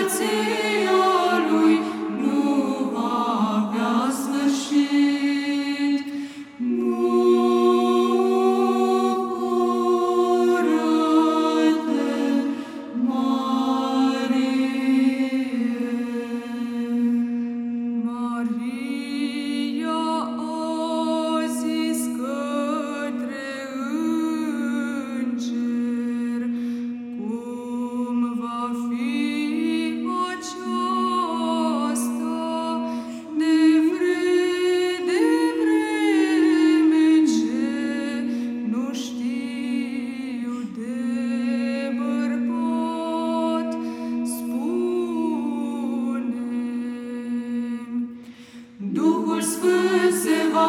eternity.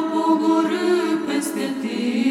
pogorâ peste tine.